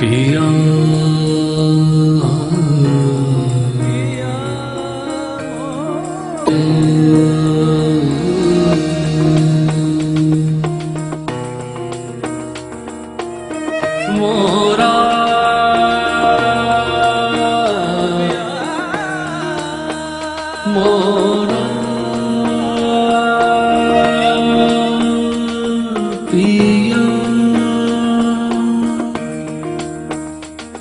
पिया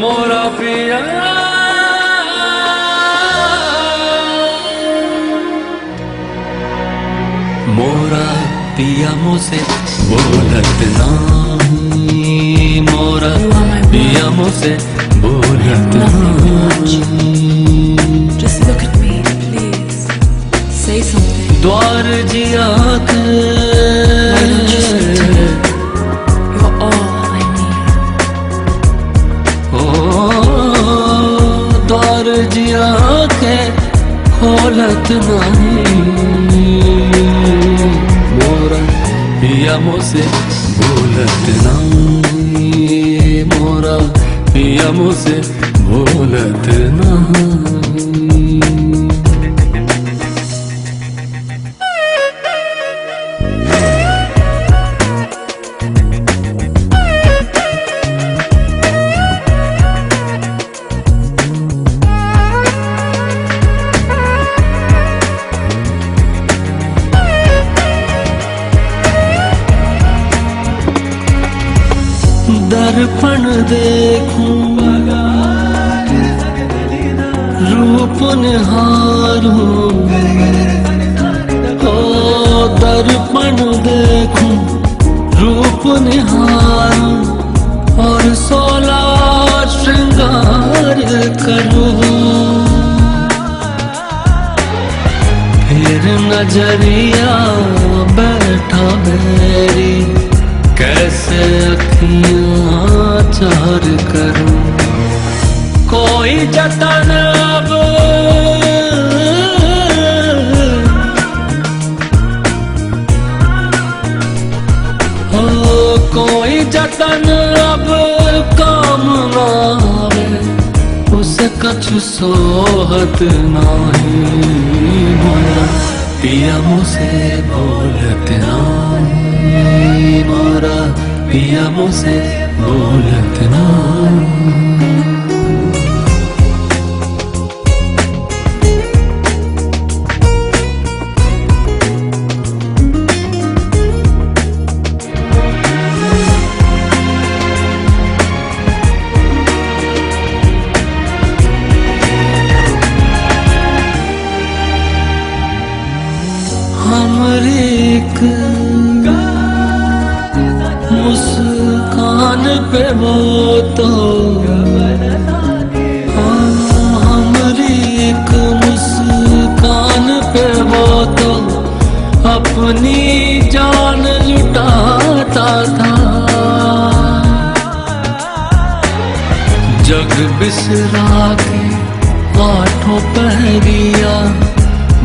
मोरा पिया मोरा पिया मुझसे बोलत नहीं मोरा पिया मुझसे बोलत Just look at me, please. Say something. द्वार जिया के नहीं। मोरा पिया मुझसे भूलत नहीं। मोरा पिया मुझसे भूलत नहीं। दर्पण देखूँ। रूप निहारूं। ओ, दर्पण देखूँ। रूप निहारूं। और सोला श्रृंगार करूँ। फिर नज़रिया बैठा मेरी कैसे चार करूँ? कोई जतन अब हो, कोई जतन अब काम ना उसे कछु सोहत नाही पिया मुझसे बोलत नाही मोरा पिया मुझसे बोलत नाही हमरे पे वो हाँ, एक मुस्कान पे वो तो अपनी जान लुटाता था। जग बिसरा के आठों पहरिया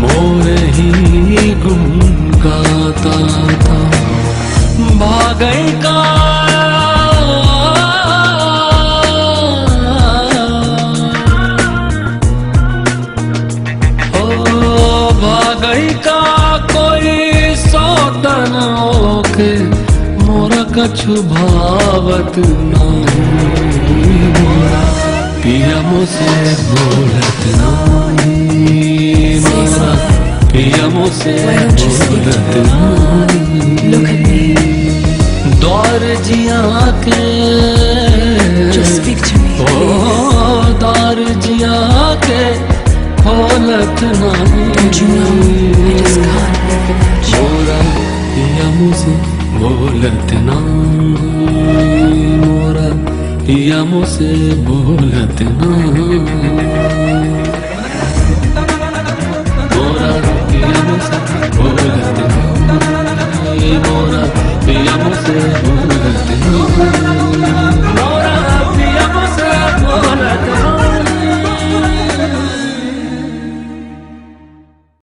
मोर ही गुम गाता था। भागई का भागई का कोई सौतन ओके मोरा कछु भावत नहीं मोरा पिया मुझसे बोलत नहीं मोरा पिया to बोलत नहीं. द्वार जिया के मोरा या बोलत नाम मोरा या मुझे बोलत नाम मोरा या मुझे बोलत